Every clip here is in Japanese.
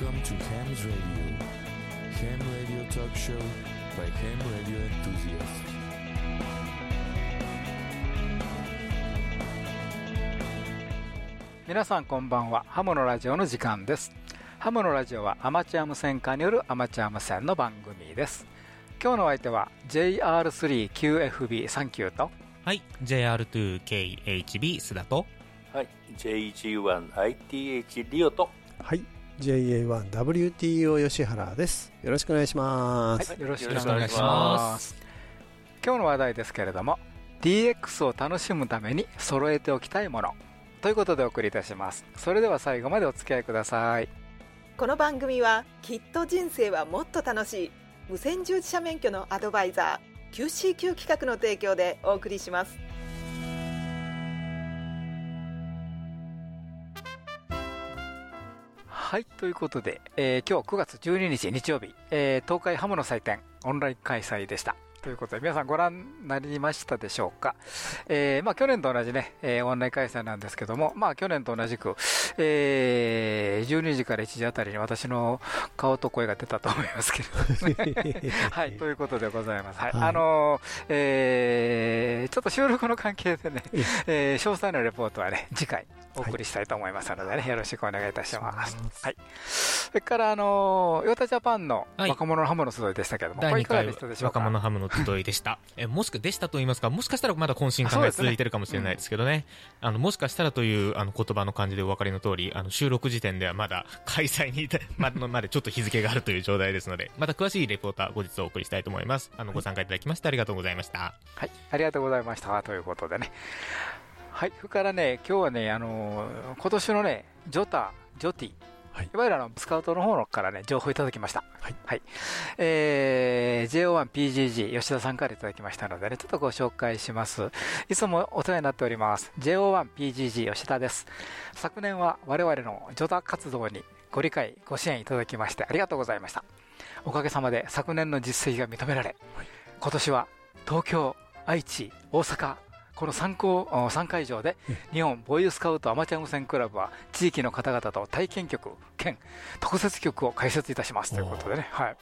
I'm to Ham's Radio. Ham Radio Talk Show by Ham Radio enthusiast みなさんこんばんは。ハモのラジオの時間です。ハモのラジオはアマチュア無線化によるアマチュア無線の番組です。今日の相手は JR3QFB39 と。はい。JR2KHB 須田と。はい。J1ITH リオと。はい。JA1WTO 吉原です。よろしくお願いします。はい、よろしくお願いします。今日の話題ですけれども DX を楽しむために揃えておきたいものということでお送りいたします。それでは最後までお付き合いください。この番組はきっと人生はもっと楽しい無線従事者免許のアドバイザー QCQ 企画の提供でお送りしますはいということで、えー今日9月12日日曜日、えー東海ハムの祭典オンライン開催でした。ということで皆さんご覧になりましたでしょうか、えーまあ、去年と同じね、えーオンライン開催なんですけども、まあ、去年と同じく、えー12時から1時あたりに私の顔と声が出たと思いますけれどもね はい、ということでございます。はい。はいあのーえーちょっと収録の関係でね、えー詳細なレポートはね、次回お送りしたいと思いますのでね、よろしくお願いいたします。はい。それから、あのーヨタジャパンのはい若者のハムの集いでしたけども、こ第2れいかが回でしたでしょうか？若者ハムの集いでした。え、もしく、でしたと言いますか、もしかしたらまだ懇親会が続いてるかもしれないですけどね。あの、もしかしたらという、あの、言葉の感じでお分かりの通り、あの、収録時点ではまだ開催に ま、までちょっと日付があるという状態ですので、また詳しいレポーター後日お送りしたいと思います。あの、ご参加いただきましてありがとうございました。はい、ありがとうございました。ということでね。はい、それからね、今日はね、あのー今年のね、ジョタ、ジョティ、はいいわゆるあのスカウトの方からね、情報いただきました。はいえー、JO1PGG、吉田さんからいただきましたのでね、ちょっとご紹介します。いつもお世話になっております。JO1PGG 吉田です。昨年は我々のジョタ活動にご理解、ご支援いただきましてありがとうございました。おかげさまで昨年の実績が認められ、今年は東京、愛知、大阪、この3校3会場で日本ボーイズスカウトアマチュア無線クラブは地域の方々と体験局兼特設局を開設いたしますということでね、はい、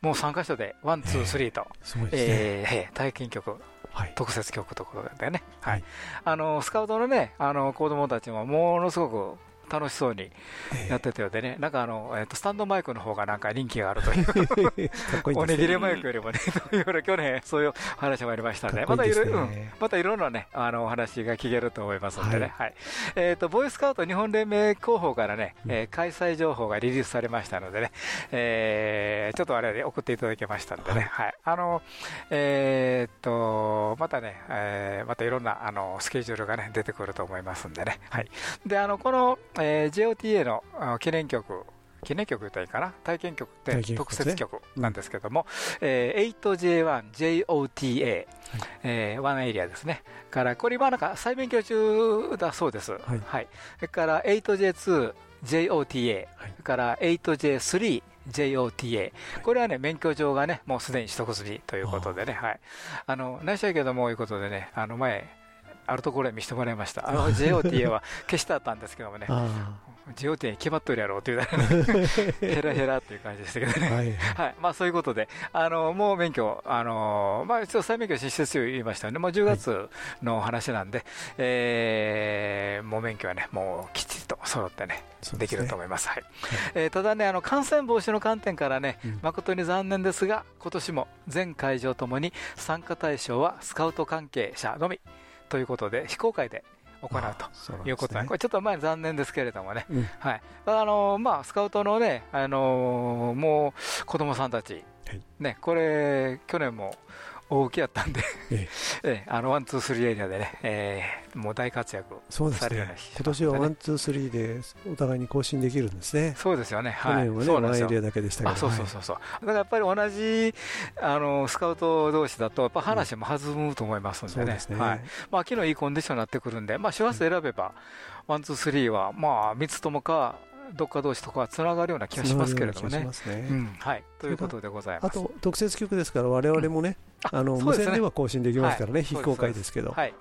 もう3カ所で one、two、three と、すごいですね。えーえー体験局、はい。特設局ということでね、はい。はい。あのスカウトのねあの子供たちもものすごく楽しそうにえやってたようでね、なんかあの、えーとスタンドマイクの方がなんか人気があるという。おね。ねぎれマイクよりもね、というような去年、そういう話もありましたんで、かっこいいでまたいろいろ、うん。またいろんなね、あの、お話が聞けると思いますのでね、は。はい。えっ、と、ボーイスカウト日本連盟広報からね、うん。えー開催情報がリリースされましたのでね、えーちょっと我々送っていただきましたんでね、はい。あの、えっ、と、またね、えーまたいろんな、あの、スケジュールがね、出てくると思いますんでね、はい。で、あの、この、えー JOTA のあ記念曲、記念曲言ったらいいかな体験曲って特設曲なんですけども、えー 8J1JOTA、えーワンエリアですね。から、これ今なんか再勉強中だそうです。はい。はい。それから 8J2JOTA、それから 8J3JOTA、これはね、免許状がね、もうすでに取得済みということでね、はい。あの、内緒やけども、いうことでね、あの前、あるところへ見せてもらいました。あの JOTA は消してあったんですけどもね、あ JOTA に決まっとるやろうっていう、ヘラヘラっていう感じでしたけどあ。ね。はい。はい。まあそういうことで、あの、もう免許、あの、まあ一応再免許申請する言いましたよね。もう10月の話なんで、えーもう免許はね、もうきっちりと揃ってね、できそうですねると思います。はい。えーただね、あの、感染防止の観点からね、うん誠に残念ですが、今年も全会場ともに参加対象はスカウト関係者のみということで、非公開で行うと。いうことなんで、これちょっと前に残念ですけれどもね、うん。はい、あのまあ、スカウトのね、あのもう子供さんたち、はい。ね、これ、去年も大受けやったんで、ええ。えあのワン、ツー、スリーエリアでね、えーもう大活躍そうですね。な。今年はワン、ツー、スリーでお互いに交信できるんですね。そうですよね、去はい、年はね、ワンエリアだけでしたけど。あそうそうそうそう、だからやっぱり同じあのスカウト同士だと、やっぱ話も弾むと思いますんでね、そうですね。はい。まあ、昨日いいコンディションになってくるんで、まあ、周波数選べば、ワン、ツー、スリーは、まあ、3つともか、どっか同士とかはつながるような気がしますけれどもね。はい、ということでございます。あと、特設局ですから、我々もね、ああの、ね。無線では交信できますからね、はい。非公開ですけど。はい。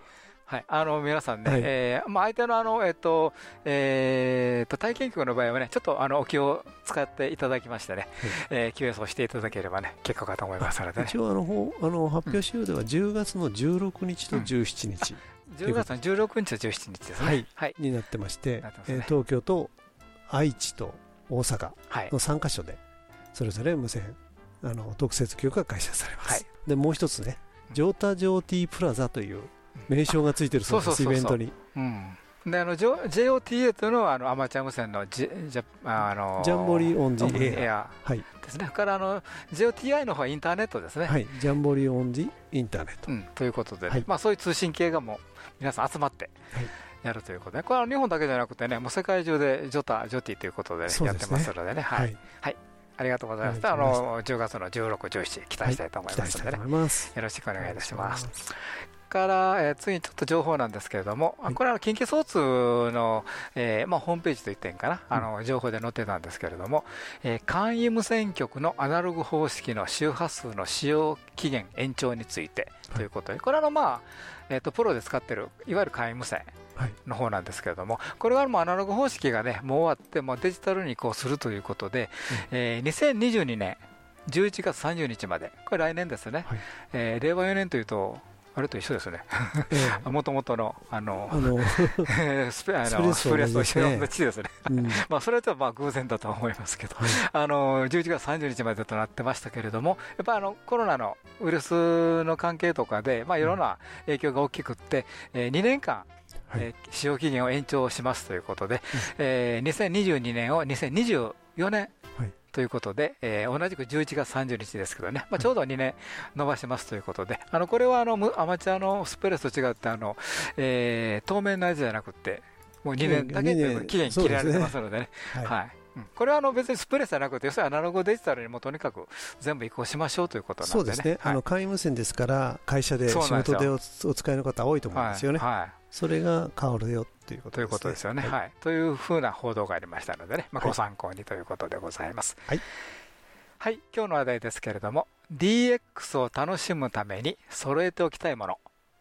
はい、あの皆さんね、はい。えーまあ、相手のあの、えっとえー、と体験局の場合はね、ちょっとあのお気を使っていただきましてね、えー、QS をしていただければね、結果かと思いますのでね、一応あのほうあの発表資料では10月の16日と17日。10月の16日と17日ですね。はい。はい、になってまして、ね。えー東京と愛知と大阪はい。の3カ所でそれぞれ無線あの特設局が開催されます、はい。でもう一つねジョータジョーティープラザという名称がついてるそうです、イベントに。うん。であの JOTA というのはあのアマチュア無線のジジャあのジャンボリーオンジエエア。ア。はい、ですね。からあの JOTI の方はインターネットですね。はい、ジャンボリーオンジインターネット、うん、ということでね、はい。まあ、そういう通信系がもう皆さん集まって。はいやるということで、これは日本だけじゃなくてね、もう世界中でジョタ、ジョティということでね、やってますのでね、はい、ありがとうございます。あの10月の16、17、期待したいと思い期ますのでね、待したいよろしくお願いいたします。す。から、えー次にちょっと情報なんですけれども、はい。これは近畿総通の、えーまあ、ホームページといってんかな、あの情報で載ってたんですけれども、えー簡易無線局のアナログ方式の周波数の使用期限延長についてということで、これはあの、まあえー、とプロで使ってるいわゆる簡易無線はいの方なんですけれども、これはもうアナログ方式がね、もう終わって、もうデジタルに移行するということで、えー2022年11月30日まで、これ来年ですね、はい。えー令和4年というと、あれと一緒ですね、ええ。もともとのあの スペあのスプレッソと一緒の地ですね、うん。は いまあそれはちょっとまあ偶然だと思いますけど、あの11月30日までとなってましたけれども、やっぱりあのコロナのウイルスの関係とかで、まあ、いろんな影響が大きくって、えー2年間、はい。えー使用期限を延長しますということで、えー2022年を2024年はい。ということで、えー同じく11月30日ですけどね、まあ、ちょうど2年伸ばしますということで、あのこれはあのむアマチュアのスプレスと違ってあの、えー当面のやつじゃなくて、もう2年だけ期限切られてますのでね。はい。はいうん。これはあの別にスプレスじゃなくて、要するにアナログデジタルにもとにかく全部移行しましょうということなんでね。そうですね、はい。あの簡易無線ですから会社で仕事でおお使いの方多いと思うんですよね、はい。はい。それが変わるよっていうことということですよね。はい。はい、というふうな報道がありましたのでね、まあ、はいご参考にということでございます。はい、はい、今日の話題ですけれども、DX を楽しむために揃えておきたいもの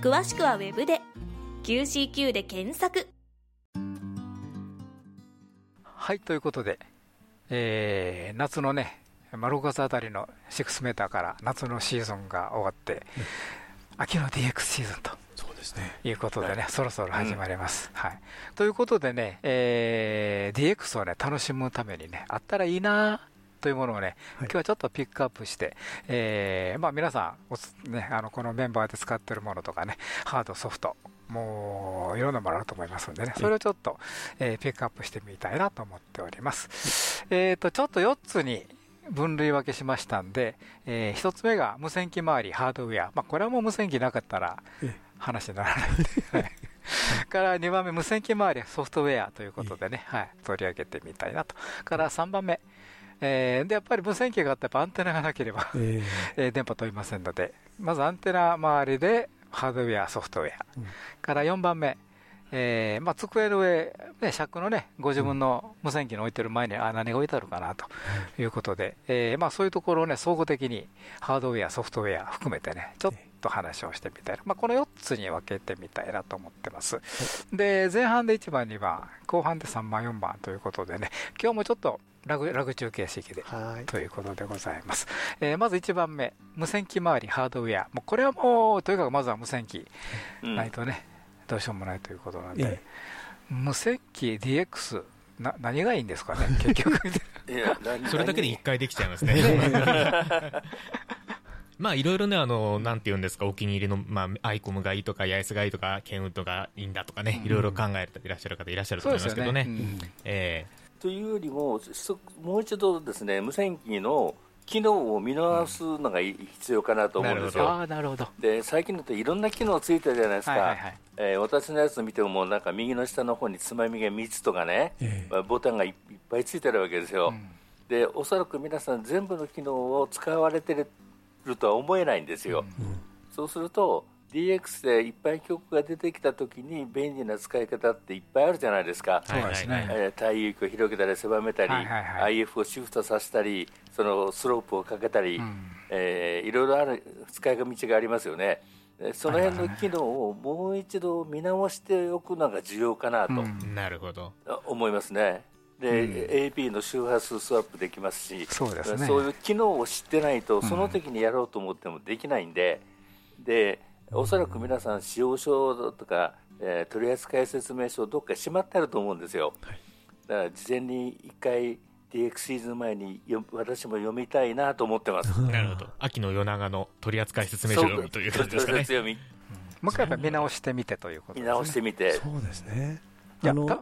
詳しくはウェブで。QCQ で検索。はい、ということで、えー夏のね、まあ、6月あたりの6メーターから夏のシーズンが終わって、秋の DX シーズンと。そうですね。いうことでね、そろそろ始まります。はい、ということでね、えー DX をね、楽しむためにね、あったらいいなというものをね、はい。今日はちょっとピックアップして、えーまあ、皆さんね、あのこのメンバーで使ってるものとかね、ハード、ソフト、もういろんなものあると思いますんでね、それをちょっと、えーピックアップしてみたいなと思っております。えーと、ちょっと4つに分類分けしましたんで、え1つ目が無線機周りハードウェア、まあ、これはもう無線機なかったらえ話にならないんで、はい。から2番目、無線機周りソフトウェアということでね、はい、取り上げてみたいなと。から3番目、えーでやっぱり無線機があってアンテナがなければ、え えー電波飛びませんので、まずアンテナ周りでハードウェア、ソフトウェア、うん。から4番目、えーまあ、机の上、ね、尺のね、ご自分の無線機に置いてる前に、あ何が置いてあるかなとい。うことで、えーまあ、そういうところをね、総合的にハードウェア、ソフトウェア含めてね、ちょっと話をしてみたいな、まあ、この4つに分けてみたいなと思ってます。で、前半で1番、2番、後半で3番、4番ということでね、今日もちょっとラグラグ中形式でーはい。ということでございます。えーまず1番目、無線機周りハードウェア。もうこれはもう、とにかくまずは無線機。うん。ないとね、どうしようもないということなんで、え無線機 DX、な何がいいんですかね、結局。それだけで一回できちゃいますね。まあいろいろね、あの、なんて言うんですか、お気に入りの、まあ、アイコムがいいとか、ヤエスがいいとか、ケンウッドがいいんだとかね、いろいろ考えていらっしゃる方いらっしゃると思いますけどね。ね。うん。えというよりもそもう一度ですね無線機の機能を見直すのがい必要かなと思うんですよ。ああ、なるほど。で最近だといろんな機能ついてるじゃないですか、はいはいはい。えー私のやつ見てももうなんか右の下の方につまみが3つとかね、ええ。まあボタンがいいっぱいついてるわけですよ、でおそらく皆さん全部の機能を使われてるとは思えないんですよ、そうすると DX でいっぱい曲が出てきたときに便利な使い方っていっぱいあるじゃないですか、そうですね。えー体域を広げたり狭めたり、はい。はいは IF をシフトさせたりそのスロープをかけたり、えーいろいろある使い道がありますよね。でその辺の機能をもう一度見直しておくのが重要かなとなるほど。思いますね。で、AP の周波数スワップできますしそうですね。そういう機能を知ってないとその時にやろうと思ってもできないんで,、でおそらく皆さん使用書とか、えー取扱説明書どっかしまってあると思うんですよ、だから事前に一回 DX シーズン前によ私も読みたいなと思ってます。なるほど。秋の夜長の取扱説明書を読むという感じですかね。読みもう一回やっぱり見直してみてということ見ですね。直してみて、そうですね。いや、あのた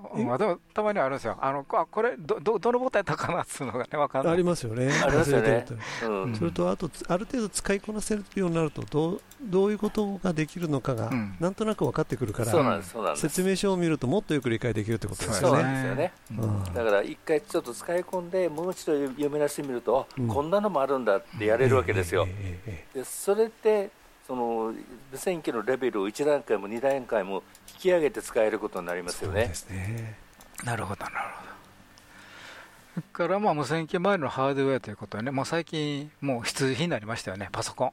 たまにあるんですよ。あの、あこれ、ど、ど、どのボタンやったかなっつうのがね、わかんない。ありますよね。ありますよね忘れてるとうんそれとあとある程度使いこなせるようになるとどうどういうことができるのかがうんなんとなく分かってくるから、そうなんです、そうなんです。説明書を見るともっとよく理解できるってことですそうよね。なんですよね。うんだから一回ちょっと使い込んでもう一度読み出してみると、あうんこんなのもあるんだってやれるわけですよ。でそれってその無線機のレベルを1段階も2段階も引き上げて使えることになりますよねえそうで。すね。なるほど、なるほど。から、まあ、無線機前のハードウェアということでね、まあ、最近、もう必需品になりましたよね、パソコン。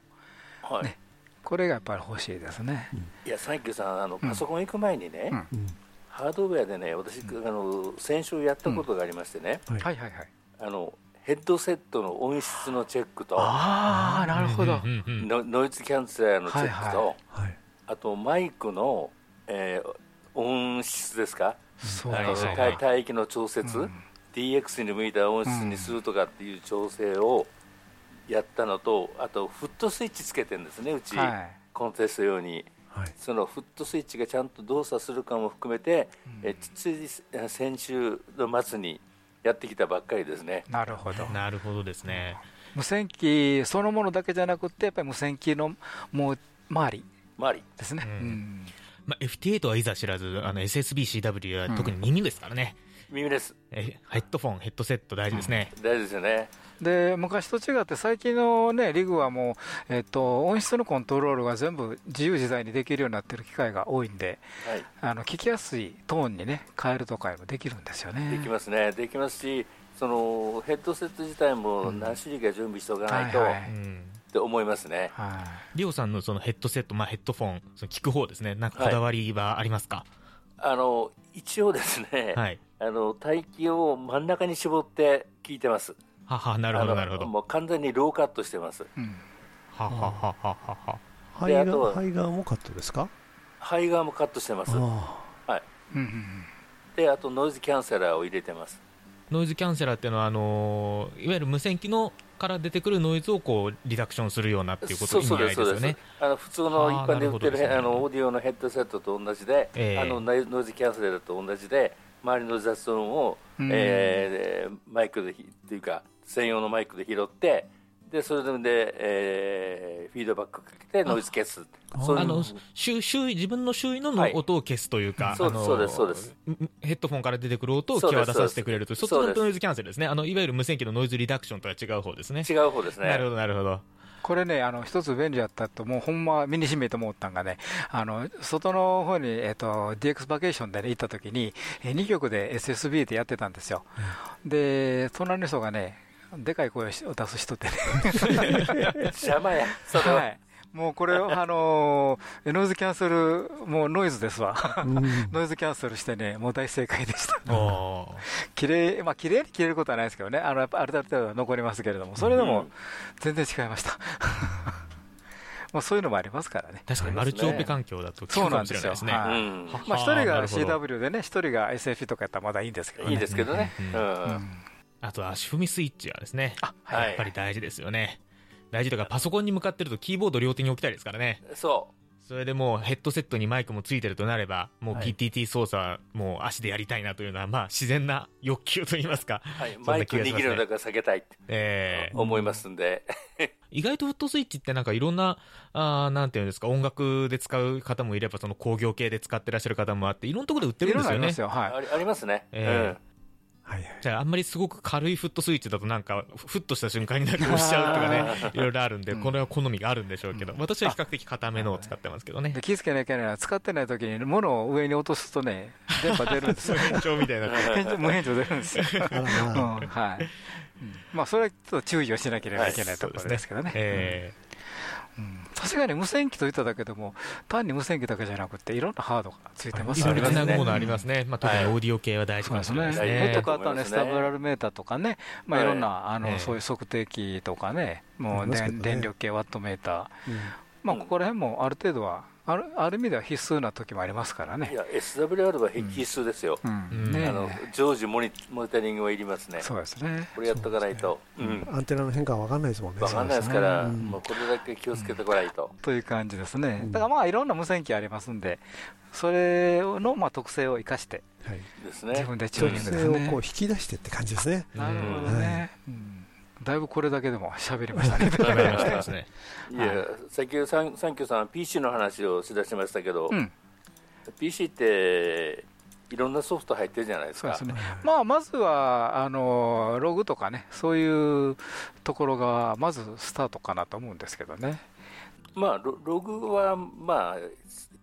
はいねこれがやっぱり欲しいですね。いや、サンキューさん、あのパソコン行く前にね、うんうんハードウェアでね、私、あの先週やったことがありましてね、はいはいはいはい。あのヘッドセットの音質のチェックと、ああ、なるほど。うんうんうんノノイズキャンセラーのチェックと。あとマイクの、えー音質ですか、そう。帯帯域の調節、うん DX に向いた音質にするとかっていう調整をやったのと、あとフットスイッチつけてるんですね、うち、はい。コンテスト用に。はい。そのフットスイッチがちゃんと動作するかも含めて、えついえ先週の末にやってきたばっかりですね。なるほど。なるほどですね。無線機そのものだけじゃなくて、やっぱり無線機のもう周り周りですね。うんうんまあ、FT8 はいざ知らず、あの SSB-CW は特に耳ですからね。耳です。えヘッドフォン、ヘッドセット大事ですね。大事ですよね。で昔と違って、最近の、ね、リグはもう、えっと、音質のコントロールが全部自由自在にできるようになってる機械が多いんで、はい。あの聞きやすいトーンに、ね、変えるとかもできるんですよね。できますね。できますし、そのヘッドセット自体も何種類か準備しておかないと、はいはいうんって思いますね。はいリオさんのそのヘッドセット、まあ、ヘッドフォン、その聞く方ですね。なんかこだわりはありますか？あの一応ですね、はい。あの帯域を真ん中に絞って聞いてます。はは、なるほど、なるほど。もう完全にローカットしてます。うんはははははは。肺あとはが肺が重かったですか？肺側もカットしてます。あうんうんで、あとノイズキャンセラーを入れてます。ノイズキャンセラーっていうのは、あのーいわゆる無線機のから出てくるノイズをこうリダクションするようなっていうこと意味合いですよね。あの普通の一般で売ってるねあのオーディオのヘッドセットと同じで、ええあのノイズキャンセラーと同じで、周りの雑音を、うんえーマイクでひっていうか専用のマイクで拾って、でそれで、えーフィードバックかけてノイズ消す。そあの周周囲自分の周囲の音を消すというか、そうあのそうですそうですんヘッドフォンから出てくる音を際立たせてくれるという、そっちのノイズキャンセルですね、あのいわゆる無線機のノイズリダクションとは違う方ですね。違う方ですね。なるほど、なるほど。これね、あの一つ便利だったと、もうほんま身にしめて思ったんがね、あの外の方に、えっと DX バケーションで、ね、行った時に、え2曲で SSB でやってたんですよ。で、隣の人がね、でかい声を出す人ってね、邪魔や。それは、はい、もうこれ、あのーノイズキャンセル、もうノイズですわ。あ。うんノイズキャンセルしてね、もう大正解でした。おー綺麗まあ綺麗に切れることはないですけどね、あのやっぱある程度は残りますけれども、それでも全然違いました。まあそういうのもありますからね。確かにマルチオペ環境だとね。そうなんですようんはまあ一人が CW でね、一人が SF とかやったらまだいいんですけどね。いいですけどね。ううんんうんあと足踏みスイッチはですね、はい。やっぱり大事ですよね。大事とか、パソコンに向かってるとキーボード両手に置きたいですからね。そそれでもうヘッドセットにマイクもついてるとなれば、もうはい。PTT 操作はもう足でやりたいなというのは、まあ自然な欲求といいますか、はい、マイク握るのだから避けたいってえー思いますんで、意外とフットスイッチってなんかいろんな、あーなんていうんですか、音楽で使う方もいれば、その工業系で使ってらっしゃる方もあって、いろんなところで売っているんですよね。ろいろあります。よ。はい。ありますね、えはいはいじゃあ、あんまりすごく軽いフットスイッチだとなんか、ふふっとした瞬間になんか押しちゃうとかね、いろいろあるんで、うんこれは好みがあるんでしょうけど、私は比較的固めのを使ってますけどねで。気をつけなきゃいけないのは、使ってない時に物を上に落とすとね、電波出るんですよ。延長みたいな。無返事出るんですよ。うんまあはい。うんまあ、それはちょっと注意をしなければいけないところですけどね。えうん確かに無線機と言っただけでも、単に無線機だけじゃなくて、いろんなハードがついてますーいろいろよね。つなぐものありますね。まあ、特にはい。オーディオ系は大事かもですね。しれないですね。と変わったね、と思いますね。スタブラルメーターとかね、まあ、はい。いろんな、あの、ええ。そういう測定器とかね、もう電電力系ワットメーター、うん。まあ、うんここら辺もある程度は、あるある意味では必須な時もありますからねい。や SWR は必須ですよ、うんうんねあの常時モニモニタリングはいりますね、そうですね。これやっとかないと、アンテナの変化は分かんないですもんね。分かんないですから、もうこれだけ気をつけてこないと、という感じですね。うんだからまあいろんな無線機ありますんで、それのまあ特性を生かして、はい。ですね。自分でチューニングです特性をこうね。引き出してって感じですね。なるほどね。うんだいぶこれだけでも喋りましたね。ね。いや、先ほどサンサンキューさん、PC の話をしだしましたけど、うん PC っていろんなソフト入ってるじゃないですか。そうですね。まあ、まずは、あの、ログとかね、そういうところが、まずスタートかなと思うんですけどね。まあロ、ログは、まあ、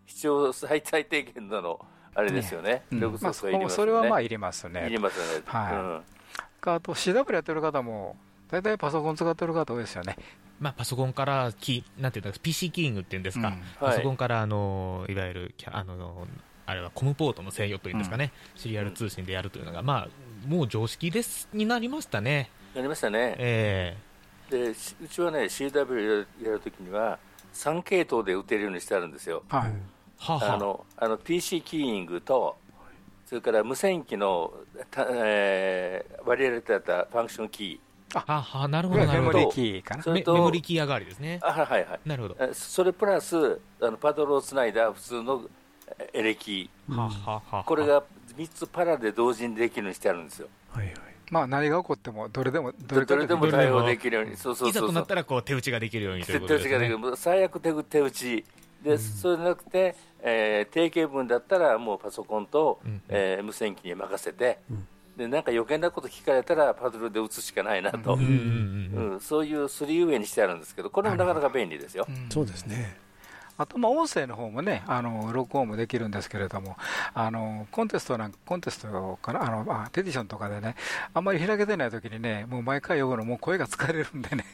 必要最最低限なの、あれですよね、うんログまあ、そソフトはいりますよね。それはまあいりますいりね。ますよね。はいうんあと CW やってる方も、大体パソコン使ってる方多いですよね。まあ、パソコンからキー、なんていうんだか、PC キーイングっていうんですか、うんパソコンから、あの、いわゆるキャ、あの、あれはコムポートの制御というんですかね、シリアル通信でやるというのが、まあ、もう常識です、になりましたね。やりましたね。えで、しうちはね、CW やるときには、3系統で打てるようにしてあるんですよ。はい。ーはあはああのあの PC キーイングと、それから無線機の、たえー、割り当てたファンクションキはあはあなるほど、なるほどメモリー。キーかなそ。れメモリキー上がりですねー、。あはいはい、なるほど。えそれプラスあのパドルをつないだ普通のえエレキこれが3つパラで同時にできるようにしてあるんですよ。はいはい。まあ何が起こっても、どれでも、どれでもどれでも対応できるように、そうそういざそうそうとなったらこう手打ちができるようにという手ことですね。打ちができる、最悪手手打ちで、そうじゃなくて、えー定型文だったらもうパソコンと、うんえー無線機に任せて、うんでなんか余計なこと聞かれたらパドルで打つしかないなと、うんうんうんうんそういうスリーウェイにしてあるんですけど、これもなかなか便利ですよ。そうですね。あと、まあ、音声の方もね、あの、録音もできるんですけれども、あの、コンテストなんコンテストかな、あの、まあ、テディションとかでね、あんまり開けてない時にね、もう毎回呼ぶの、もう声が疲れるんでね。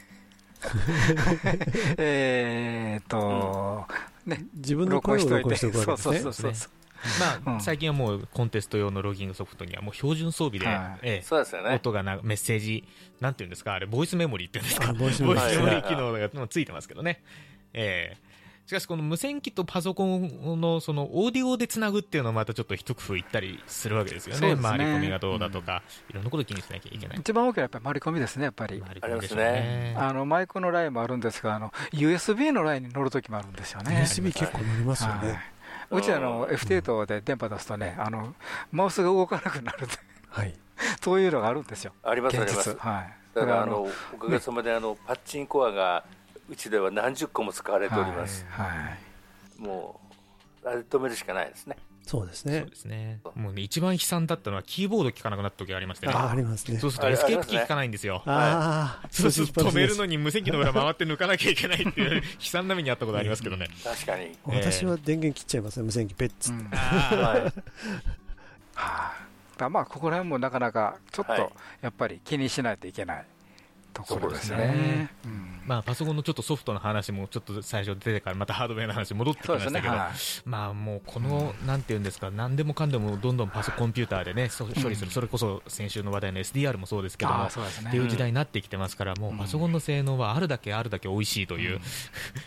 えーっと、ね、自分の声を録音しておくわけですねそうそう。そうそう。まあ、うん最近はもうコンテスト用のロギングソフトにはもう標準装備で、はいええそうですよね。音がなメッセージ、なんていうんですか、あれ、ボイスメモリーっていうんですか、あボイスメボモリー機能がついてますけどね。ええしかし、この無線機とパソコンのそのオーディオでつなぐっていうのはまたちょっと一工夫いったりするわけですよね。ね回り込みがどうだとか、いろんなこと気にしなきゃいけない。一番大きなやっぱり回り込みですね、やっぱり。回り込みでしょうね。あのマイクのラインもあるんですが、あの USB のラインに乗るときもあるんですよね。USB 結構乗りますよはいね。うちあの F8 で電波出すとね、あのマウスが動かなくなるってはい。そういうのがあるんですよ、ありますあります。現実。はい。だからあのおかげさまであのパッチンコアがうちでは何十個も使われております。はいはいもうあれ止めるしかないですね。そうですねそうで。すね。もうね、一番悲惨だったのはキーボード効かなくなった時がありましてね。ああ、ありますねそ。うするとエスケープキー効かないんですよ。ああ、そうすると止めるのに。に無線機の裏回って抜かなきゃいけないっていう 悲惨な目にあったことありますけどね。確かに。私は電源切っちゃいますね、無線機、ペッツう。んはい。まあここら辺もなかなかちょっはいとやっぱり気にしないといけないところですそうですねね。うんまあ、パソコンのちょっとソフトの話もちょっと最初出てからまたハードウェアの話戻ってきましたけど、ねはいまあもうこの、なんていうんですか、何でもかんでもどんどんパソコンピューターでね、そ処理する、それこそ先週の話題の SDR もそうですけども、っていう時代になってきてますから、もうパソコンの性能はあるだけあるだけ美味しいという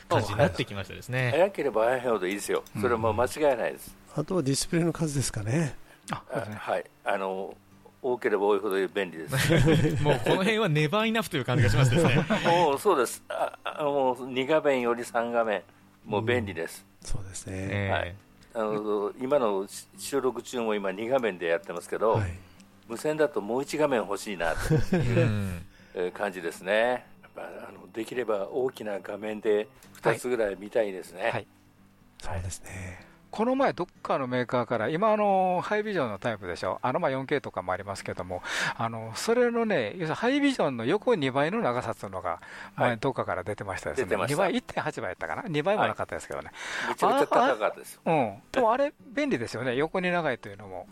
感じになってきましたですね。早ければ早いほどいいですよ。それはもう間違いないです。あとはディスプレイの数ですかね。あねはい。あの多ければ多いほど便利です。もうこの辺はネバーイナフという感じがしますですね。もうそうです。ああもう2画面より3画面、もう便利です。そうですね。ええはいあの今の収録中も今2画面でやってますけど、はい。無線だともう1画面欲しいなと うんいう感じですね。やっぱあのできれば大きな画面で2つぐらい見たいですね。はいそうですね。この前、どっかのメーカーから、今あの、ハイビジョンのタイプでしょ、あのまあ 4K とかもありますけども、あのそれのね、要するにハイビジョンの横2倍の長さっていうのが、はい。前、どっかから出てましたですね、出てました。2倍、1.8倍やったかな、2倍もなかったですけどね、めちゃくちゃ高かったです。うん、でもあれ、便利ですよね、横に長いというのも、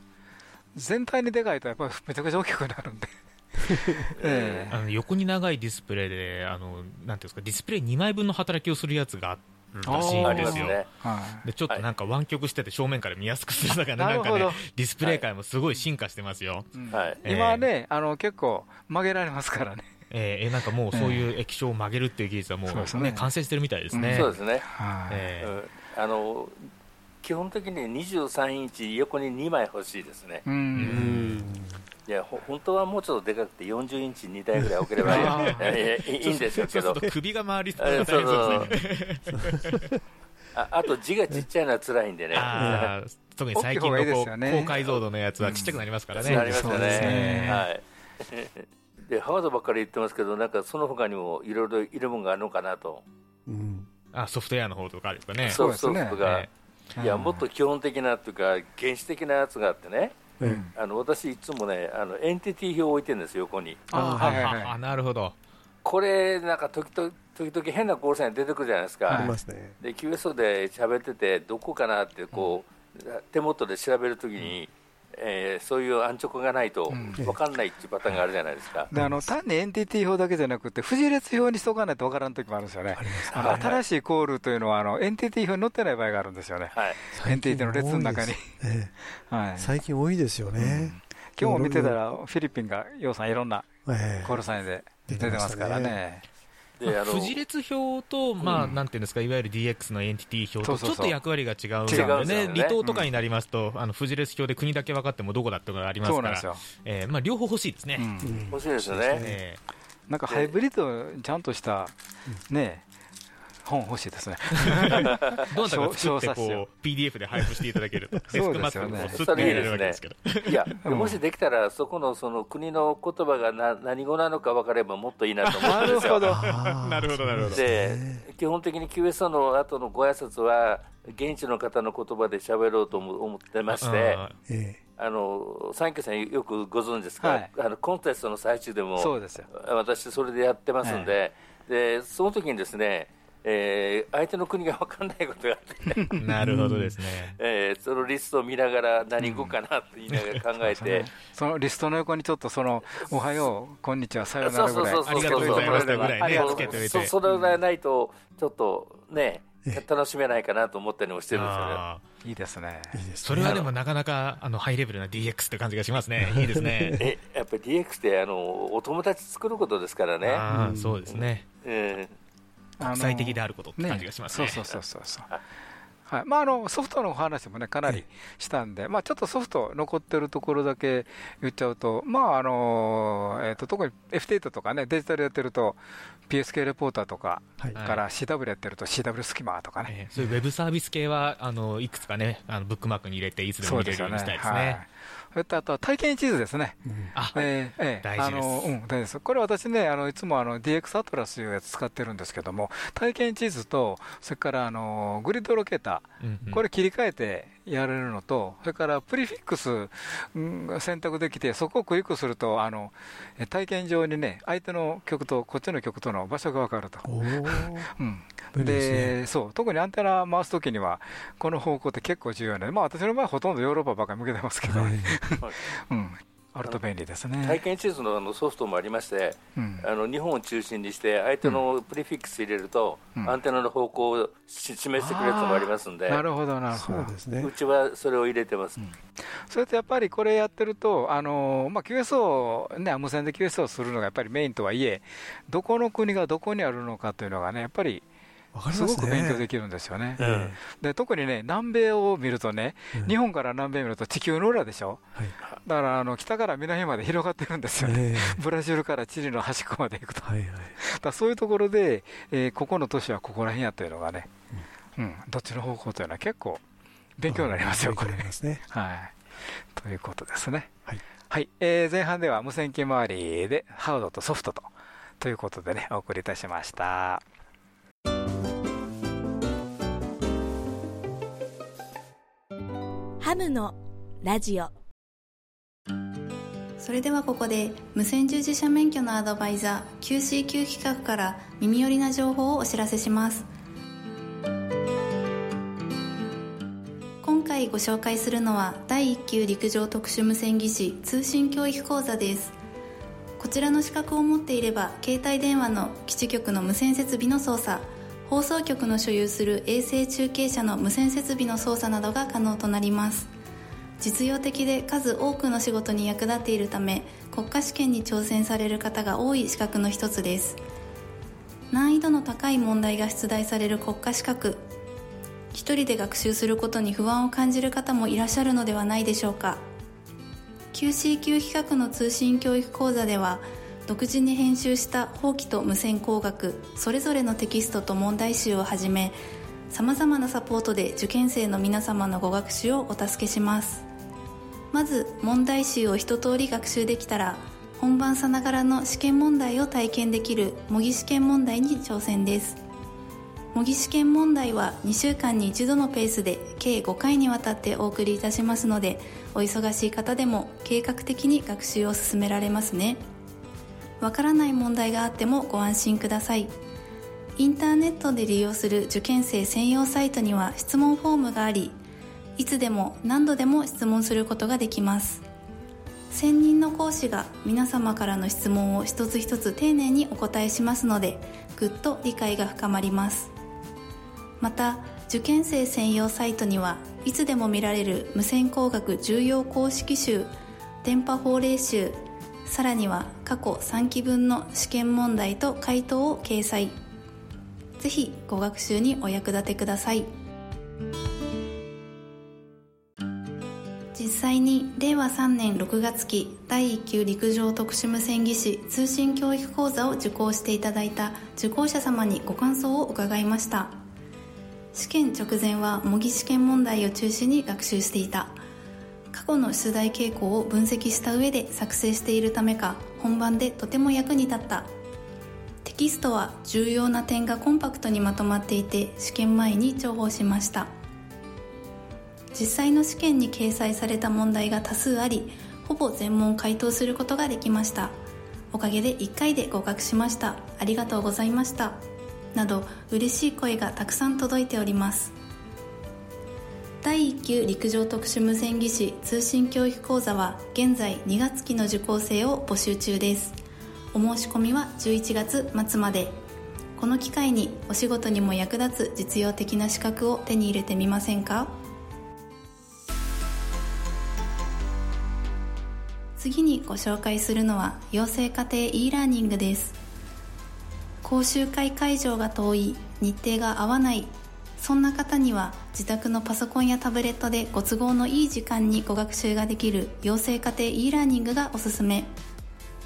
全体にでかいと、やっぱりめちゃくちゃ大きくなるんで。ええ。あの横に長いディスプレイであのなんていうんですかディスプレイ2枚分の働きをするやつがあるらしいあんですよ。ね。はいでちょっとなんか湾曲してて正面から見やすくするだから、ね、なんかねディスプレイ界もすごい進化してますよ。うんはいええ今はね、あの結構曲げられますからね。えーえなんかもうそういう液晶を曲げるっていう技術はもう,、そうねね完成してるみたいですね。そうですね。はいえーうんあの基本的に23インチ横に2枚欲しいですね。ううんん。いやほ本当はもうちょっとでかくて40インチ2台ぐらい置ければいいんでしょうけど首が回りそうですね。ああと字がちっちゃいのは辛いんでね。特に最近の高解像度のやつはちっちゃくなりますからね。なりますよそうですね。ねはい。でハードばっかり言ってますけど、なんかその他にもいろいろいるもんがあるのかなと。うん。あソフトウェアの方とかあるとかね。そうそうですねソフトが、えいやもっと基本的なっていうか原始的なやつがあってね。えあの私いつもねあのエンティティ表を置いてるんですよ横に。ああはいはいはいあなるほど。これなんか時々時々変なコールサイン出てくるじゃないですか。ありますね。で QSO で喋っててどこかなってこう、手元で調べるときに、えーそういうアンチョコがないとうん分かんないっていうパターンがあるじゃないですか。であの単にエンティティ表だけじゃなくて、符字列表にしとかないとわからん時もあるんですよねあ。のはい新しいコールというのはあのエンティティ表に載ってない場合があるんですよね。はい、エンティティの列の中に。え はいえ、最近多いですよね。今日も見てたら、フィリピンが、ようさんいろんなええコールサインで出てますからね。であの富士列表と、まあ、うん。なんていうんですか、いわゆる DX のエンティティ表と、ちょっと役割が違うんでね、よね。離島とかになりますと、あの富士列表で国だけ分かってもどこだってことがありますから。えーまあ、両方欲しいですね。うん。うん。欲しいですよね。えなんかハイブリッドちゃんとした、ね、本欲しいですね。ー どなたか作って小冊子こう PDF で配布していただけると、デ スそうクマップですよね。をスッと入れられるわけですけど、いや、うん。もしできたら、そこのその国の言葉がな何語なのか分かればもっといいなと思うんですよ。なるほど。なるほどで基本的に QSO の後のご挨拶は、現地の方の言葉で喋ろうと思思ってまして、あえあのサンキューさん、よくご存知ですか、はい。あのコンテストの最中でも、そうですよ。私、それでやってますんで、でその時にですね、えー相手の国が分かんないことがあって、ー なるほどですね。えーそのリストを見ながら、何語かなって言いながら考えて、そのリストの横にちょっとその、おはよう、こんにちは、さようならぐらい。ありがとうございましたぐらいねありがとうつけておいてそそれぐらいないと、ちょっとねえ、楽しめないかなと思ったりもしてるんですよね。いいですね。それはでもなかなかあのハイレベルな DX って感じがしますね。いいですね。えやっぱり DX ってあのお友達作ることですからね、そうですね。え国国際的であることって感じがしますね。そうそうそうそう。はい。まあ、あのソフトの話もね、かなりしたんで、まあ、ちょっとソフト残ってるところだけ言っちゃうと、まああのえー、と特に F8 とかね、デジタルやってると、PSK レポーターとかはい。から CW やってると CW スキマーとかね、えーそういうウェブサービス系はあのいくつかねあのブックマークに入れていつでも見れるようにしたいですはい。ね。それとあとは体験地図ですね。うん。あ、えーえー大事です。あのうん、大事です。これ私ね、あのいつもあの DX アトラスというやつ使ってるんですけども、体験地図と、それからあのグリッドロケータうんうんー、これ切り替えてやれるのと、それからプリフィックスうん選択できて、そこをクリックすると、あのえ体験上にね、相手の曲とこっちの曲との場所が分かると。うん。でそう。特にアンテナ回すときには、この方向って結構重要で、まあ、私の場合はほとんどヨーロッパばっかり向けてますけど、はい。うん、あると便利ですね。体験地図のあのソフトもありまして、うんあの日本を中心にして、相手のプリフィックス入れると、うんアンテナの方向をし示してくれるやつもありますんで、なるほど、なるほどそう。ですねう。ちはそれを入れてます。それとやっぱりこれやってると、あのまあ、QSO、ね、無線で QSO をするのがやっぱりメインとはいえ、どこの国がどこにあるのかというのがね、やっぱりすご。く勉強できるんですよね。えで特にね、南米を見るとね、日本から南米見ると地球の裏でしょ、はいだからあの北から南まで広がってるんですよね。え ブラジルからチリの端っこまで行くと、はいはい。らそういうところで、えーここの都市はここら辺やというのがね、うん、どっちの方向というのは結構勉強になりますよ、これ。ね。はい。ということですね。はい。はい。えー前半では無線機周りでハードとソフトと、ということでね、お送りいたしました。ハムのラジオ。それではここで無線従事者免許のアドバイザー QCQ 企画から耳寄りな情報をお知らせします。今回ご紹介するのは第1級陸上特殊無線技師通信教育講座です。こちらの資格を持っていれば携帯電話の基地局の無線設備の操作放送局の所有する衛星中継車の無線設備の操作などが可能となります。実用的で数多くの仕事に役立っているため国家試験に挑戦される方が多い資格の一つです。難易度の高い問題が出題される国家資格。一人で学習することに不安を感じる方もいらっしゃるのではないでしょうか。QCQ 企画の通信教育講座では独自に編集した法規と無線工学それぞれのテキストと問題集をはじめさまざまなサポートで受験生の皆様のご学習をお助けします。まず問題集を一通り学習できたら本番さながらの試験問題を体験できる模擬試験問題に挑戦です。模擬試験問題は2週間に1度のペースで計5回にわたってお送りいたしますのでお忙しい方でも計画的に学習を進められますね。わからない問題があってもご安心ください。インターネットで利用する受験生専用サイトには質問フォームがありいつでも何度でも質問することができます。専任の講師が皆様からの質問を一つ一つ丁寧にお答えしますのでぐっと理解が深まります。また受験生専用サイトにはいつでも見られる無線工学重要公式集電波法令集さらには過去3期分の試験問題と回答を掲載。ぜひご学習にお役立てください。実際に令和3年6月期第1級陸上特殊無線技師通信教育講座を受講していただいた受講者様にご感想を伺いました。試験直前は模擬試験問題を中心に学習していた。過去の出題傾向を分析した上で作成しているためか本番でとても役に立った。テキストは重要な点がコンパクトにまとまっていて試験前に重宝しました。実際の試験に掲載された問題が多数ありほぼ全問回答することができました。おかげで1回で合格しました。ありがとうございました。など嬉しい声がたくさん届いております。第1級陸上特殊無線技師通信教育講座は現在2月期の受講生を募集中です。お申し込みは11月末まで。この機会にお仕事にも役立つ実用的な資格を手に入れてみませんか？次にご紹介するのは養成家庭 e ラーニングです。講習会会場が遠い日程が合わないそんな方には自宅のパソコンやタブレットでご都合のいい時間にご学習ができる養成家庭 e ラーニングがおすすめ。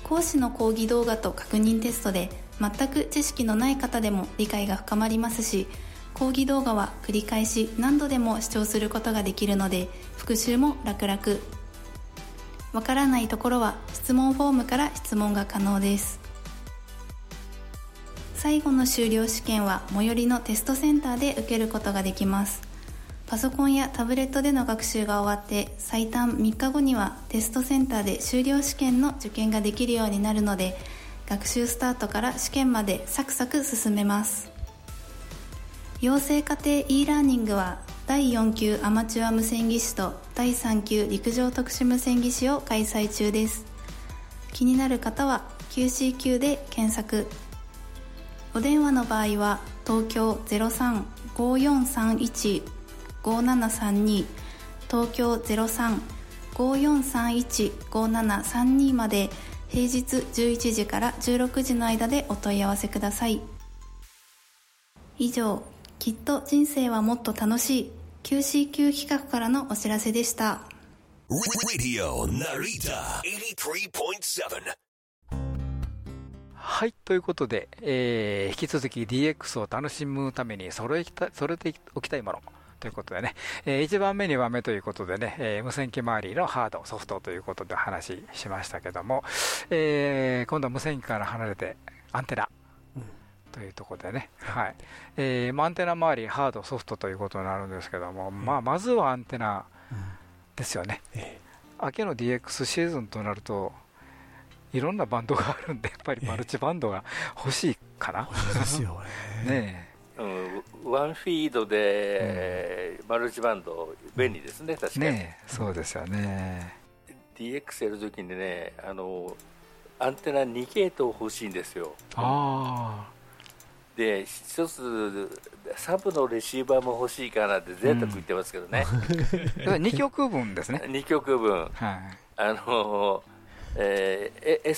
講師の講義動画と確認テストで全く知識のない方でも理解が深まりますし講義動画は繰り返し何度でも視聴することができるので復習も楽々。わからないところは質問フォームから質問が可能です。最後の修了試験は最寄りのテストセンターで受けることができます。パソコンやタブレットでの学習が終わって最短3日後にはテストセンターで修了試験の受験ができるようになるので学習スタートから試験までサクサク進めます。養成家庭 e ラーニングは第4級アマチュア無線技師と第3級陸上特殊無線技師を開催中です。気になる方は QCQ で検索。お電話の場合は東京0354315732東京0354315732まで平日11時から16時の間でお問い合わせください以上きっと人生はもっと楽しい QCQ 企画からのお知らせでした Radio Narita 83.7. はい、ということで、えー引き続き DX を楽しむために揃えた揃えておきたいものということでね、え1番目、2番目ということでね、えー無線機周りのハード、ソフトということでお話ししましたけども、えー今度は無線機から離れてアンテナ。というところでね、はい。えーまあアンテナ周り、ハード、ソフトということになるんですけども、まあ、まずはアンテナですよね、え秋の DX シーズンとなると、いろんなバンドがあるんで、やっぱりマルチバンドが欲しいかな、そうですよね。ねうん、ワンフィードで、マルチバンド便利ですね確え、かに、ねえそうですよね、DX やるときにねあのアンテナ2系統欲しいんですよ。あで一つサブのレシーバーも欲しいかなって贅沢言ってますけどね、あ、2曲分ですね、2曲分。はい、あの、えー、え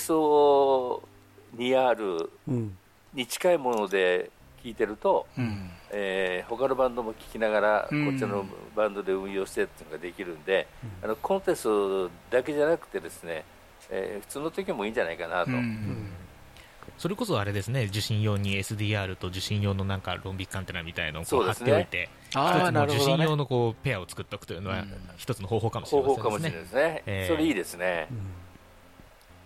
SO2R うん。に近いもので聞いてると、うん、えー他のバンドも聴きながら、うん。こっちのバンドで運用してっていうのができるんで、あのコンテストだけじゃなくてですね、えー普通の時もいいんじゃないかなと、うん。それこそあれですね、受信用に SDR と受信用のなんかロンビックアンテナみたいのをこ貼っておいて、一つの受信用のこうペアを作っておくというのはうん。一つの方法かもしれ方ませんですね法かもしれないで。すね、えー。それいいですね、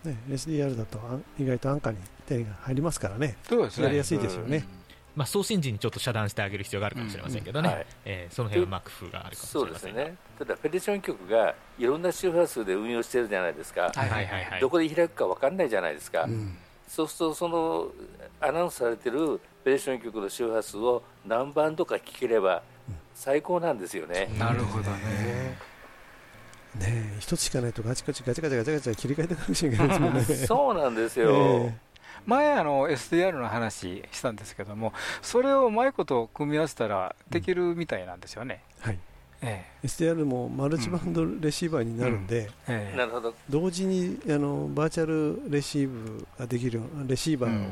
ね、SDR だとあ意外と安価に手が入りますからね。そうですね、やりやすいですよね。まあ、送信時にちょっと遮断してあげる必要があるかもしれませんけどね、うんはいえーその辺はまあ工夫があるかもしそうれませんが。ですね、ただ、ペティション局がいろんな周波数で運用してるじゃないですか、はいはいはいはい。どこで開くか分かんないじゃないですか、うん。そうすると、そのアナウンスされてるペティション局の周波数を何番とか聞ければ最高なんですよね。なるほどね、ねえ、一つしかないとガチガチガチガチガチガチ切り替えてなくちゃいけないですもんね。そうなんですえよ、前あの SDR の話したんですけども、それをうまいこと組み合わせたらできるみたいなんですよね。はい。え SDR もマルチバンドレシーバーになるんで、えええ。なるほど、同時にあのバーチャルレシーブができるレシーバーを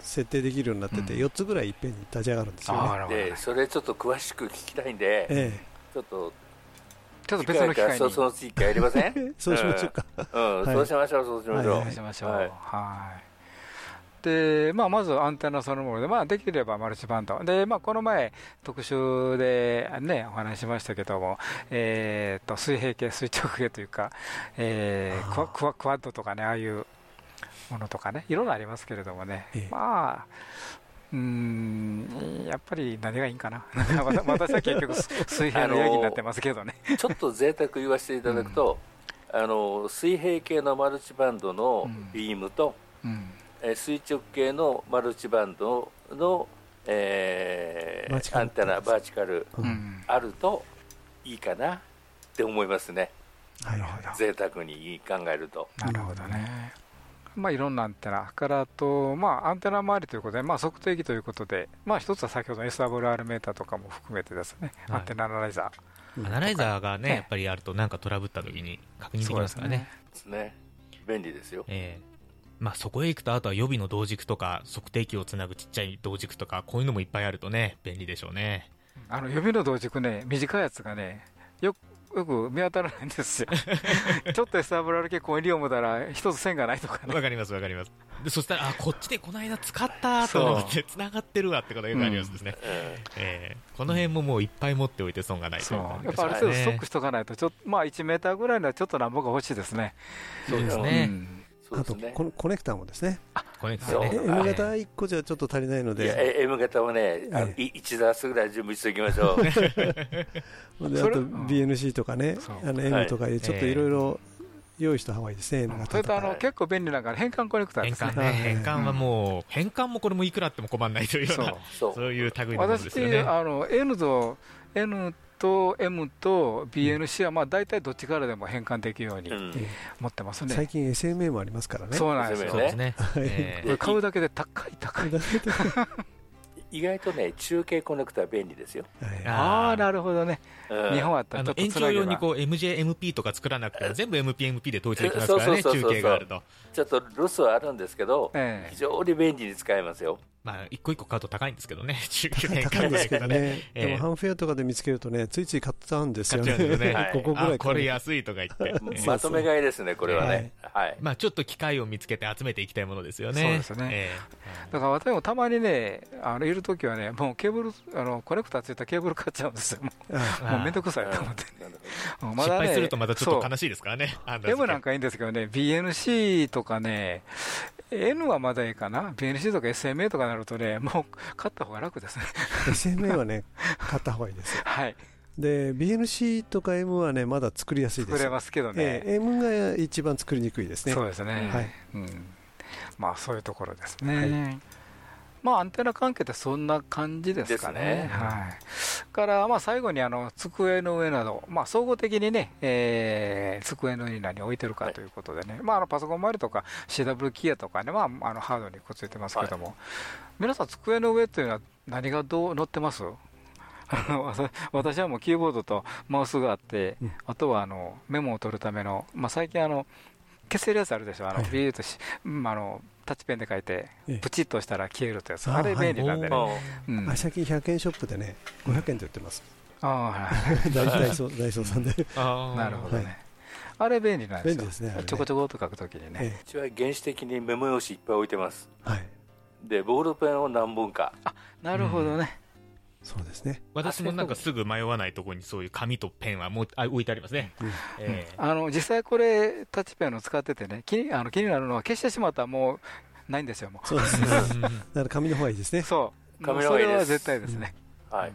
設定できるようになってて、うん。4つぐらいいっぺんに立ち上がるんですよね。ああなるほど。ねでそれちょっと詳しく聞きたいんで、え。ちょっとちょっと別の機会に。そうその次回やりません？え そうしましょうか。うん、はい。そうしましょう、そうしましょう。はい。しましょう。はい。はい。でまあ、まずアンテナそのもので、まあ、できればマルチバンド。で、まあ、この前、特集で、ね、お話ししましたけども、えー、と水平系、垂直系というか、えークワクワクワッドとかね、ああいうものとかね、いろんなありますけれどもね、ええ。まあ、うーんやっぱり何がいいんかな、私は結局、水平のヤギになってますけどね。ちょっと贅沢言わせていただくと、あの水平系のマルチバンドのうん。ビームと、うん。えー垂直系のマルチバンドの、えーバーチカル。アンテナ、バーチカルううん。んあるといいかなって思いますね、はいはい。贅沢に考えると。なるほどね。まあ、いろんなアンテナからあと、まあ、アンテナ周りということで、まあ、測定器ということで、まあ、一つは先ほどの SWR メーターとかも含めてですね、はいアンテナアナライザー。アナライザーがね、ええやっぱりあるとなんかトラブった時に確認できますからね。ですね便利ですよ。ええまあそこへ行くと、あとは予備の同軸とか、測定器をつなぐちっちゃい同軸とか、こういうのもいっぱいあるとね、便利でしょうね。あの指の同軸ね、短いやつがね、よよく見当たらないんですよ。ちょっと SWR 系こう入れよう思ったら、一つ線がないとかね。わかりますわかります。で、そしたら、あ、こっちでこの間使ったと思って、繋がってるわってことがよくありますですね。えええこの辺ももういっぱい持っておいて損がないとそいうう感じやっぱある程度ストックしとかないと、ちょっとまあ1メーターぐらいのはちょっとなんぼが欲しいですね。そうですうね。うですねあとこのコネクターもですね、これですそうえね。M 型1個じゃちょっと足りないのいやで、え M 型はね、あのえい1ダースぐらい準備しておきましょう。であと BNC とかねあの M とかいうちょっといろいろ用意した方がいいですね、N そ。れとあの結構便利なのが変換コネクターですね。変換ね。はい変換はもう、変換もこれもいくらあっても困らないというようそうな、そういう類のものですよ私、ね。あの N と N と M と BNC はまあ大体どっちからでも変換できるように持ってますね。最近 SMA もありますからね。そうなんですよ。ね。買うだけで高い高い。意外とね、中継コネクター便利ですよ。はいああ、なるほどね。うん日本あったあの延長用にこう MJMP とか作らなくても全部 MPMP で統一できますからね、そうそうそうそう中継があると。ちょっとロスはあるんですけど、ええ非常に便利に使えますよ。まあ、一個一個買うと高いんですけどね、19年高いんですけどね、ええ。でもハンフェアとかで見つけるとね、ついつい買っちゃうんですよね、買っちゃうんですよね。はい5個ぐらいあこれ安いとか言って、え えまとめ買いですね、これはね。はい。まあ、ちょっと機会を見つけて集めていきたいものですよね。そうですね。えだから私もたまにね、あのいるときはね、もうケーブル、あのコネクタついたケーブル買っちゃうんですよ、もあうめんどくさいと思って、失敗するとまたちょっと悲しいですからね。あ M なんかいいんですけどね、BNC とかね、N はまだいいかな、BNC とか SMA とかなるとね、もう買った方が楽ですね。SMA はね、買った方がいいですよ。はい、で、BNC とか M はね、まだ作りやすいです作れ。ますけどええね、M が一番作りにくいですね。そうですね、はいうん、まあそういうところですね。まあ、アンテナ関係ってそんな感じですかね。ね。はい、から、まあ、最後にあの机の上など、まあ、総合的にね、えー机の上に何を置いてるかということでね、まあ、あのパソコン周りとか CW キアとかね、まあ、あのハードにくっついてますけども、皆さん、机の上というのは何がどう載ってます？私はもうキーボードとマウスがあって、うん。あとはあのメモを取るための、まあ、最近あの、消せるやつあるでしょ、あのはい。ビーッとし、うんあのタッチペンで書いてええ、プチッと押したら消えるってやつ、ああれ便利なんでね。あ最近100円ショップでね、500円で売ってます。ああはい。ダイソーさんで。なるほどね、はい。あれ便利なんですよ。ちょこちょこと書くときにね、えうちは原始的にメモ用紙いっぱい置いてます。えはい。で、ボールペンを何本か。なるほどね、そうですね。私もなんかすぐ迷わないところにそういう紙とペンはもうあ置いてありますね。うんええあの実際これ、タッチペンを使っててね気にあの気になるのは、消してしまったらもうないんですよ、もそうですね。だから紙の方がいいですねう。。そう、カもうそメラがいいですれは絶対ですね、はい。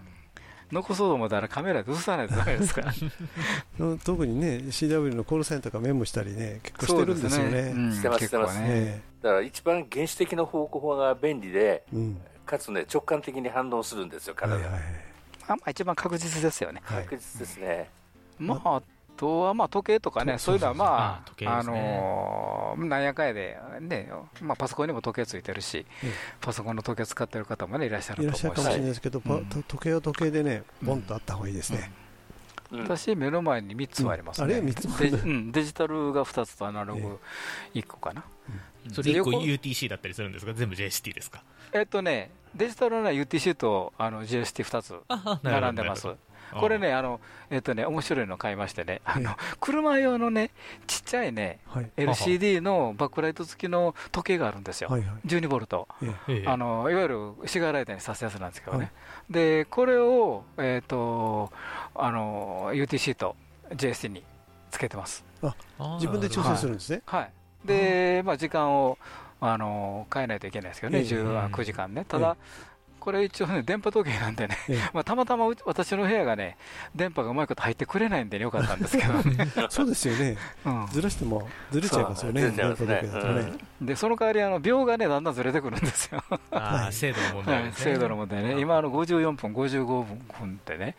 残そうと思ったらカメラで映さないとダメですから、うん特にね、CW のコールサインとかメモしたりね、結構してるんですよね。うんしてます結構ね、えだから一番原始的な方向が便利で、えうん。かつね、直感的に反応するんですよ、体が。はいはい。あまあ、一番確実ですよね。はい。確実ですね。まあ、あとはまあ時計とかね、そういうのはまああ、のーなんやかんやで、ねまあ、パソコンにも時計ついてるしええ、パソコンの時計使ってる方もね、いらっしゃるいらっしゃるかもしれと思うし、ないですけど、時計は時計でね、ボンとあった方がいいですね。うん。私、目の前に3つありますね、うん。あれ？三つもデジタルが2つとアナログ1個かな。それ1個横 UTC だったりするんですか？全部 JST ですか？えっとね、デジタルは UTC とあの GST2 つあ並んでます。これね、あの、えっとね、面白いの買いましてね、あの、車用のね、ちっちゃいね、はい。LCD のバックライト付きの時計があるんですよ。はいはい。12ボルト。あのいわゆるシガーライターに挿すやつなんですけどね、はいでこれを、えー、とあの UTC と JST につけてます、自分で調整するんですね。はいでまあ、時間をあの変えないといけないですけどね、ええ。19時間ね、ただ、これ一応ね、電波時計なんでね、え まあ、たまたま私の部屋がね、電波がうまいこと入ってくれないんでねよかったんですけど。ね、えそうですよね。うん。ずらしてもずれちゃいますよね。電波時計だとね。でその代わりあの秒がねだんだんずれてくるんですよ、あー精度の問題ね。精度の問題ね、今あの54分、55分ってね、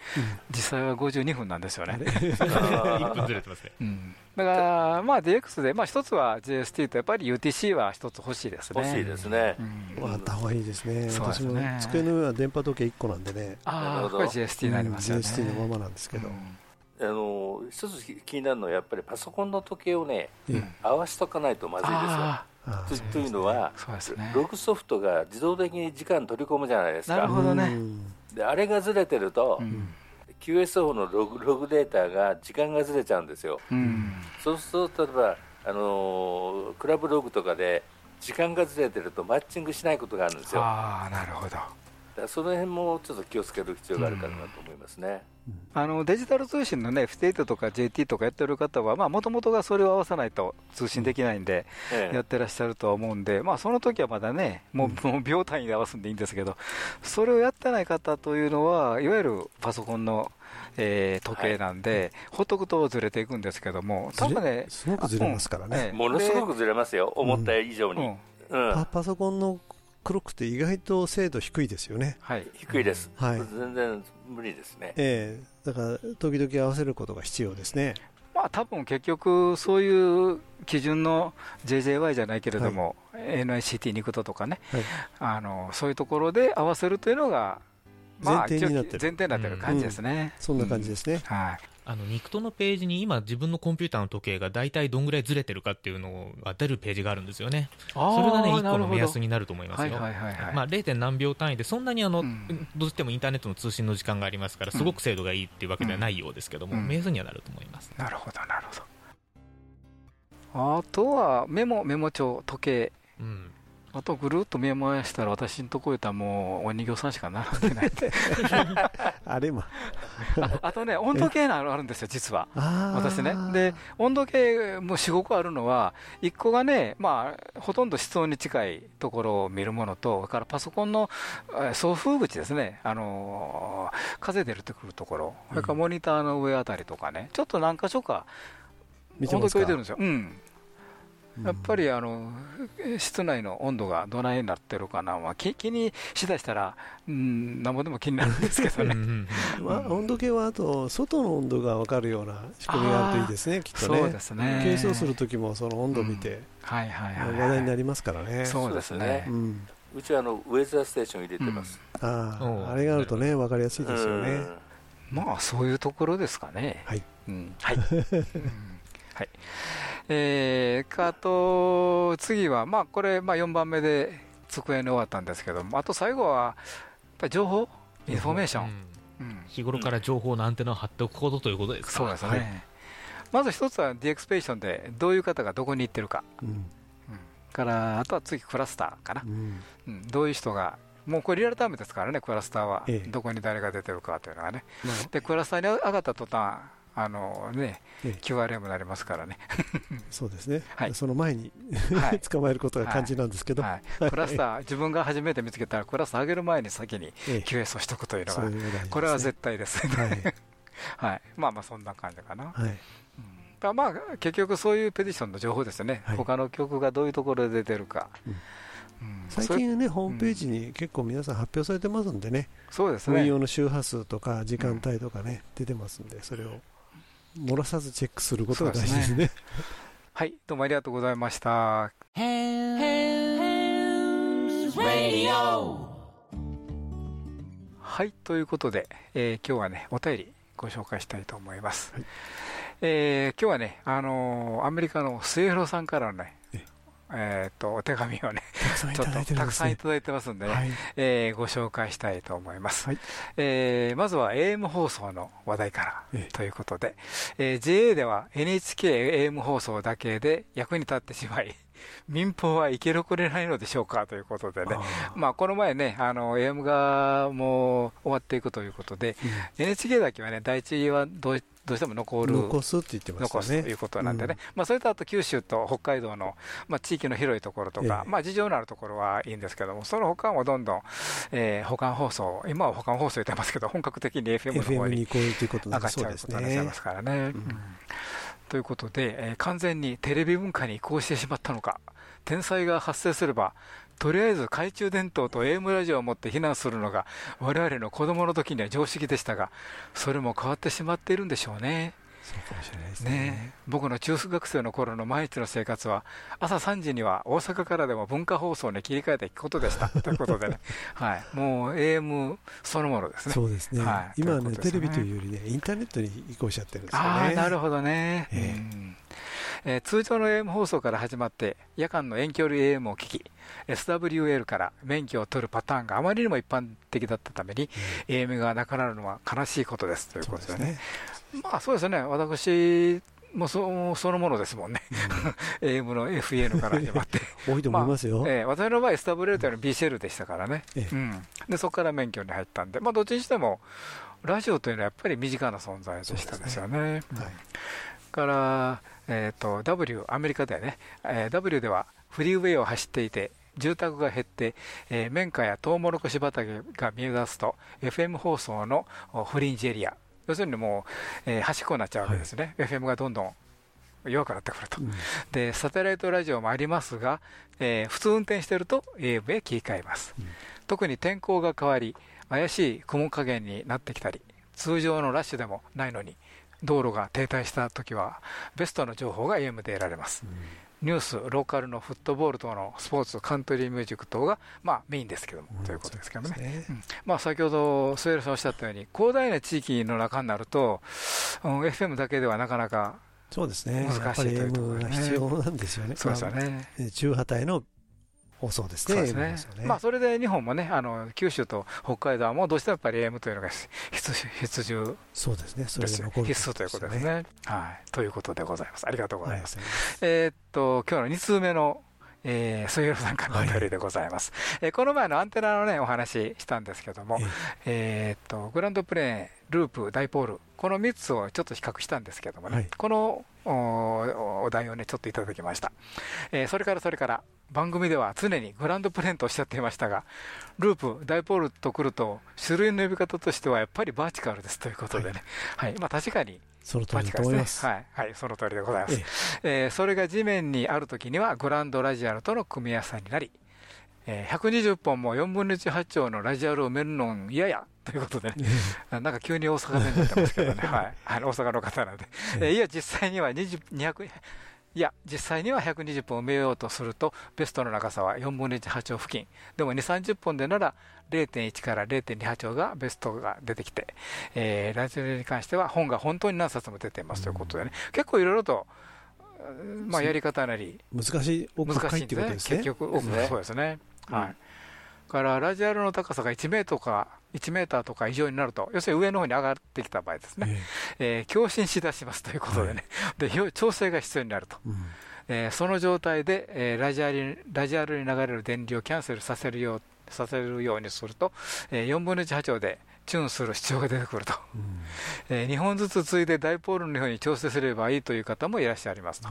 実際は52分なんですよね。1 分ずれてますね。うんだから、まあ、DX で、まあ、一つは JST とやっぱり UTC は一つ欲しいですね。欲しいですねう。んうんあった方がいいですね。そうです私もね机の上は電波時計1個なんでね。ああ、なるほどこれ JST になりますよね。うん JST のままなんですけど。うんあの一つ気になるのはやっぱりパソコンの時計をねええ合わしとかないとまずいですよ。ああとというのはそうですねログソフトが自動的に時間取り込むじゃないですかなるほどねうんであれがずれてると、あ、うん QSO のログログデータが時間がずれちゃうんですよ。うん。そうすると例えば、あのークラブログとかで時間がずれてるとマッチングしないことがあるんですよ。ああ、なるほど。らその辺もちょっと気をつける必要があるかなと思いますね、あのデジタル通信のね、FT8 とか JT とかやってる方は、もともとがそれを合わさないと通信できないんで、ええ。やってらっしゃるとは思うんで、まあ、その時はまだね、もう,、もう秒単位で合わすんでいいんですけど、それをやってない方というのは、いわゆるパソコンの、えー時計なんで、ほっとくとずれていくんですけども、多分ね、すごくずれますからね。ええものすごくずれますよ、思った以上に、うん。うん。パパソコンのクロックって意外と精度低いですよね。はい、低いです、はい。全然無理ですね、ええ。だから時々合わせることが必要ですね。まあ多分結局、そういう基準の JJY じゃないけれども、NICT ニクトとかね、はい。あの、そういうところで合わせるというのが、まあ前提になってる。前提になってる感じですね。そんな感じですね。はいあの、ニクトのページに今自分のコンピューターの時計が大体どんぐらいずれてるかっていうのが出るページがあるんですよね。それがね、1個の目安になると思いますよ。はいはいはいはいまあ、0. 何秒単位で、そんなにあの、うんどうしてもインターネットの通信の時間がありますから、すごく精度がいいっていうわけではないようですけども、うん目安にはなると思います。なるほどなるほどあとはメモメモ帳時計うん。あとぐるっと見回したら私のとこへたらもうお人形さんしか並んでない あれまああとね温度計のあるんですよ実は。私ね。で温度計も45個あるのは1個がねまあほとんど室温に近いところを見るものとそれからパソコンのえー送風口ですね。あのー風出るってくるところ。それからモニターの上あたりとかね。ちょっと何箇所か温度計てるんですよ、うん、やっぱりあの室内の温度がどないになってるかな、まあ、気気にしだしたら、うん、なんぼでも気になるんですけどね。温度計はあと外の温度が分かるような仕組みがあるといいですね、きっとね。そうですね計測するときもその温度を見て、はいはいはい、話題になりますからね。そうですねう。ん、うちはあのウェザーステーション入れてます。あああれがあるとね分かりやすいですよね。まあそういうところですかね。はい。うん、はい。うん はい。えー、あと次はまあこれまあ4番目で机に終わったんですけども、あと最後はやっぱり情報、インフォメーション？うん。うん。日頃から情報のアンテナを張っておくことということですか？そうですね。はい。まず一つは D エクスペーションでどういう方がどこに行ってるか。うん。からあとは次クラスターかな。う、ん。うん、どういう人がもうこれリアルタイムですからねクラスターは、ええ。どこに誰が出てるかというのがね。まあ。でクラスターに上がった途端あのね、ええ。QRM になりますからね、そうですね、はい。その前にはい。捕まえることが肝心なんですけど、はい、クラスター自分が初めて見つけたらクラスター上げる前に先にええ。QS をしとくというのがそういうのが大事ですね。これは絶対ですね、はい。はい、まあまあそんな感じかな、はい。まあまあ結局そういうペディションの情報ですね、はい。他の曲がどういうところで出てるか、うん。うん。最近ね、ホームページに結構皆さん発表されてますんでね、そうですね。運用の周波数とか時間帯とかね、出てますんで、それを漏らさずチェックすることが大事ですね。はいどうもありがとうございました。はいということで、えー今日はねお便りご紹介したいと思います、はい。えー今日はね、あのーアメリカの末広さんからのねええーとお手紙をねたくさんいちょっただいてるんとたくさんい。ただいてますんでね、はい。えーご紹介したいと思います、はい。えーまずは AM 放送の話題からええ。ということで、えー JA では NHKAM 放送だけで役に立ってしまい民放は生き残れないのでしょうかということでね。あー。まあ、この前ね、あの AM がもう終わっていくということで、NHK だけはね、第一はどうどうしても残る、残すって言ってましたね。残すということなんでね、まあ、それとあと九州と北海道の、まあ、地域の広いところとか、ええ。まあ、事情のあるところはいいんですけども、その他もどんどん、えー保管放送、今は保管放送言ってますけど、本格的に FM の方に上がっちゃうことになっちゃいま。すからね。ということで、えー完全にテレビ文化に移行してしまったのか、天災が発生すれば、とりあえず懐中電灯と AM ラジオを持って避難するのが、我々の子供の時には常識でしたが、それも変わってしまっているんでしょうね。そうかもしれないですね。ね。え僕の中学生の頃の毎日の生活は朝3時には大阪からでも文化放送に切り替えていくことでした。ということでね、はい、もう AM そのものですね。そうですね。はい。今はね。テレビというよりね、インターネットに移行しちゃってるんですよね。ああなるほどね、ええ。うん。えー通常の AM 放送から始まって夜間の遠距離 AM を聞き SWL から免許を取るパターンがあまりにも一般的だったために、AM がなくなるのは悲しいことです。ということですね。ですね。まあそうですね。私もそそのものですもんね、AM の FAN から始まって。多いと思いますよ。えー私の場合 SWL というのは B シェルでしたからね、ええ。うん、でそこから免許に入ったんで。まあどっちにしてもラジオというのはやっぱり身近な存在でしたですよね。はい。から、えー、と W、アメリカではね、えー W ではフリーウェイを走っていて、住宅が減って、えー綿花やトウモロコシ畑が見え出すと、FM 放送のおフリンジエリア、要するにもう、えー端っこになっちゃうわけですね、FM がどんどん弱くなってくると。うんで、サテライトラジオもありますが、えー普通運転してると AM へ切り替えます。うん特に天候が変わり、怪しい雲加減になってきたり、通常のラッシュでもないのに、道路が停滞した時は、ベストの情報が AM で得られます。ニュース、ローカルのフットボール等のスポーツ、カントリーミュージック等が、まあ、メインですけども、うんということですけどね。そうんまあ、先ほど、末浦さんおっしゃったように、広大な地域の中になると、うん、FM だけではなかなか、そうですね。難しいというところが必要なんですよね。そうですよね。まあ。中波帯の放送ですね。そうですねですよね。まあ、それで日本もね、あの九州と北海道はもうどうしてもやっぱり AM というのが必必必需そうですね。それで残る必須ということですね。はい、ということでございます。ありがとうございます。えーっと今日の2通目の、えー、杉浦さんからのお便りでございます、えーこの前のアンテナのねお話したんですけども、えーっとグランドプレーンループダイポールこの3つをちょっと比較したんですけどもね、はい。このおお題をねちょっといただきました、えーそれからそれから番組では常にグランドプレーンとおっしゃっていましたがループダイポールとくると種類の呼び方としてはやっぱりバーチカルですということでね、はい。まあ、確かにその通りだと思います。ですね。はい、はい、その通りでございます、ええ。ーそれが地面にあるときにはグランドラジアルとの組み合わせになり、えー120本も4分の1八丁のラジアルを埋めるの嫌やということでね、なんか急に大阪弁になってますけどね、はい、あの大阪の方なんで、えーいや、実際には20 200いや、実際には120本埋めようとすると、ベストの長さは4分の1波長付近、でも2、30本でなら0.1から0.2波長がベストが出てきて、えーラジオに関しては本が本当に何冊も出ていますということでね、結構いろいろと、まあ、やり方なり、難しい、奥難深いってことですね。結局、そうですね。うん。はいからラジアルの高さが1メートルか1メーターとか以上になると、要するに上の方に上がってきた場合ですね、ええ。ー共振しだします ということでね、でよ調整が必要になると、えうん。えーその状態で、えーラジアルにラジアルに流れる電流をキャンセルさせるようさせるようにすると、えー4分の1波長でチューンする必要が出てくると、うん。え2本ずつついでダイポールのように調整すればいいという方もいらっしゃいますと。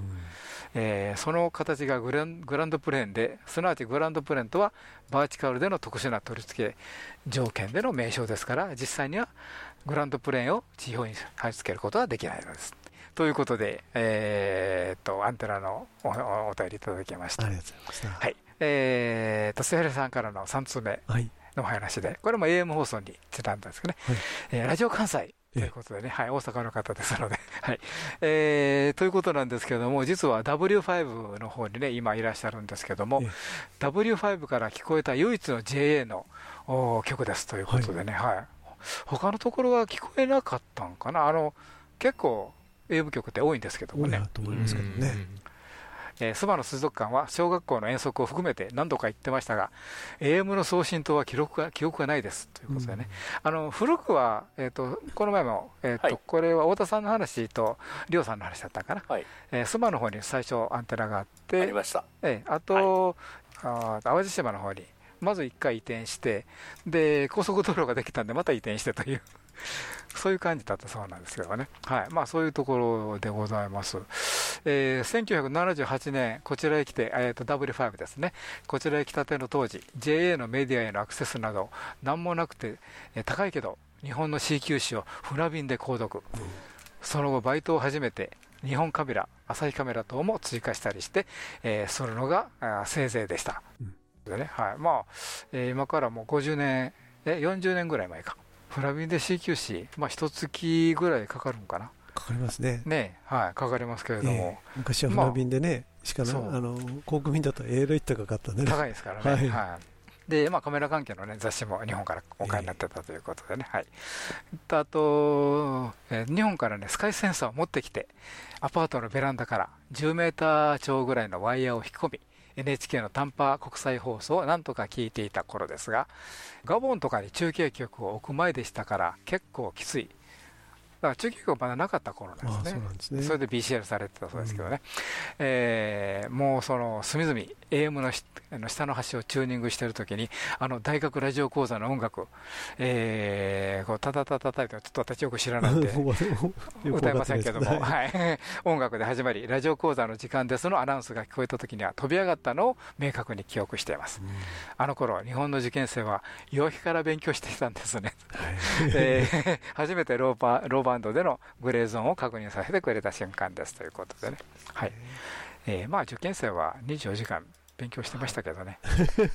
えーその形がグランドプレーンで、すなわちグランドプレーンとはバーチカルでの特殊な取り付け条件での名称ですから、実際にはグランドプレーンを地表に貼り付けることはできないのです。ということで、えーっとアンテナのおおお便りいただきました。ありがとうございます。はい、えー、さんからの3通目はい。のお話で、これも AM 放送にちなんだんですけどね、はいえーラジオ関西ということでね、はい、大阪の方ですので、はい。えーということなんですけれども、実は W5 の方にね、今いらっしゃるんですけどもええ、W5 から聞こえた唯一の JA のお曲ですということでね、はい。他のところは聞こえなかったんかな、あの結構、AM 曲って多いんですけどもね。多いな。と思いますけどね。えー、スバの水族館は小学校の遠足を含めて何度か言ってましたが、AM の送信塔は記録が記憶がないです。ということでね、あの古くは、えー、とこの前も、えーとはい。これは太田さんの話と、りょうさんの話だったかな、はい。えー、スバの方に最初、アンテナがあっあてり、ました。えーあと、あー淡路島の方に、まず1回移転して、で高速道路ができたんで、また移転してという。そういう感じだったそうなんですけどね、はいまあ、そういうところでございます。えー1978年、こちらへ来て、えー、と W5 ですね、こちらへ来たての当時、JA のメディアへのアクセスなど、なんもなくて、えー高いけど、日本の C 級紙を船便で購読、その後、バイトを始めて、日本カメラ、朝日カメラ等も追加したりして、えーするのがあせいぜいでした。でねはい。まあえー今からもう50年、え40年ぐらい前か、船便で C 級紙、まあ一月ぐらいかかるんかな。かかりますね。ねはい、かかりますけれども、ええ。昔は船便でね、しかそう。もあの航空便だとエールイットがかかったね。高いですからね、はい。はい。でまあ、カメラ関係の、ね、雑誌も日本からお買いになってたということでね、はい、あと、えー日本から、ね、スカイセンサーを持ってきて、アパートのベランダから10メーター超ぐらいのワイヤーを引き込み、NHK の短波国際放送をなんとか聞いていた頃ですが、ガボンとかに中継局を置く前でしたから、結構きつい。だから中継局まだなかった頃なんですね。そうなんですね。それで BCL されてたそうですけどね、えーもうその隅々 AM のあの下の端をチューニングしてるときにあの大学ラジオ講座の音楽、えー、こうタタタタタってちょっと私よく知らないんでよくわ歌えませんけども、はい、音楽で始まりラジオ講座の時間ですのアナウンスが聞こえたときには飛び上がったのを明確に記憶しています、あの頃日本の受験生は夜日から勉強していたんですねえー初めてローパローバンドでのグレーゾーンを確認させてくれた瞬間ですということでね、はいえーまあ、受験生は24時間勉強してましたけどね、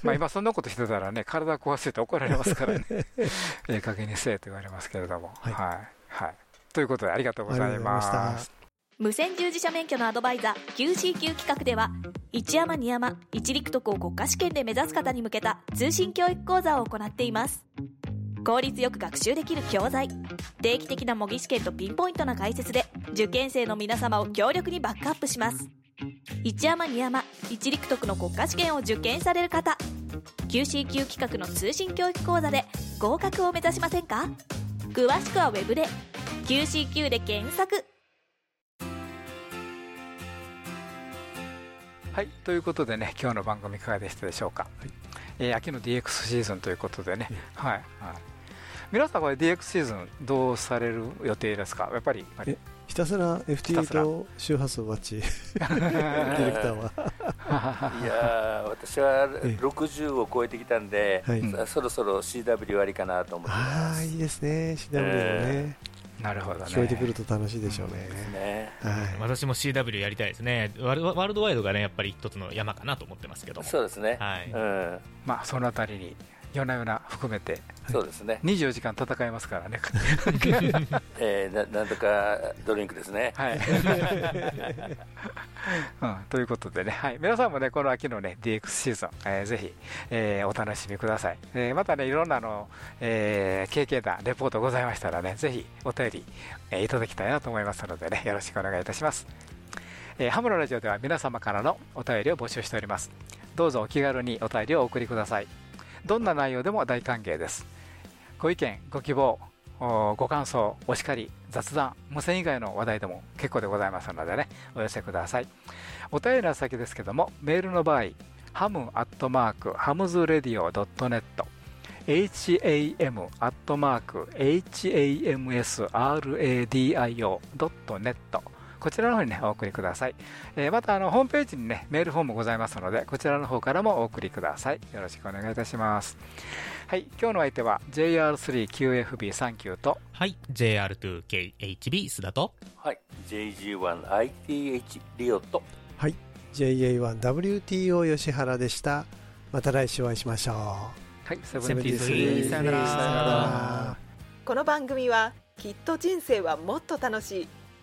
まあ今そんなことしてたらね、体壊してて怒られますからね、ええ加減にせえと言われますけれども、ははい。いはい。ということでありがとうございまま。した無線従事者免許のアドバイザー QCQ 企画では一山二山一陸徳を国家試験で目指す方に向けた通信教育講座を行っています。効率よく学習できる教材定期的な模擬試験とピンポイントな解説で受験生の皆様を強力にバックアップします一山二山一陸徳の国家試験を受験される方。QCQ 企画の通信教育講座で合格を目指しませんか？詳しくはウェブで。QCQ で検索。はい、ということでね、今日の番組いかがでしたでしょうか？えー秋の DX シーズンということでね、はい、はい。皆さんこれ DX シーズンどうされる予定ですか？やっぱり、やっぱりひたすら FT と周波数バッチディレクターは、いやー私はええ。60を超えてきたんで、はい。さそろそろ CW ありかなと思ってまああす。いいですね CW もね、なるほどね。聞こえてくると楽しいでしょうね、ね、はい。私も CW やりたいですね。ワールドワールドワイドがねやっぱり一つの山かなと思ってますけども。そうですね、はい。うん、まあそのあたりに夜な夜な含めてそうですね、24時間戦えますからね。えー、ななんとかドリンクですね。はい。うん、ということでね、はい、皆さんもね、この秋のね、DX シーズン、えーぜひ、えーお楽しみください。えーまたね、いろんなあの、えー経験談、レポートございましたらね、ぜひお便り、えーいただきたいなと思いますのでね、よろしくお願いいたします。えーハムのラジオでは皆様からのお便りを募集しております。どうぞお気軽にお便りをお送りください。どんな内容でも大歓迎です。ご意見、ご希望、ご感想、お叱り、雑談、無線以外の話題でも結構でございますのでね、お寄せください。お便りの先ですけども、メールの場合、ハムアットマーク、ハムズレディオ .net、ham アットマーク、hamsradio.net、こちらの方にね、お送りください。えーまた、あの、ホームページにね、メールフォームございますので、こちらの方からもお送りください。よろしくお願いいたします。はい、今日の相手は JR3QFB39 と、はい JR2KHB 須田と。はい、JG1ITH リオと、はい JA1WTO 吉原でした。また来週お会いしましょう。はい、セセブンティースリー。さよなら。さよなら。この番組はきっと人生はもっと楽しい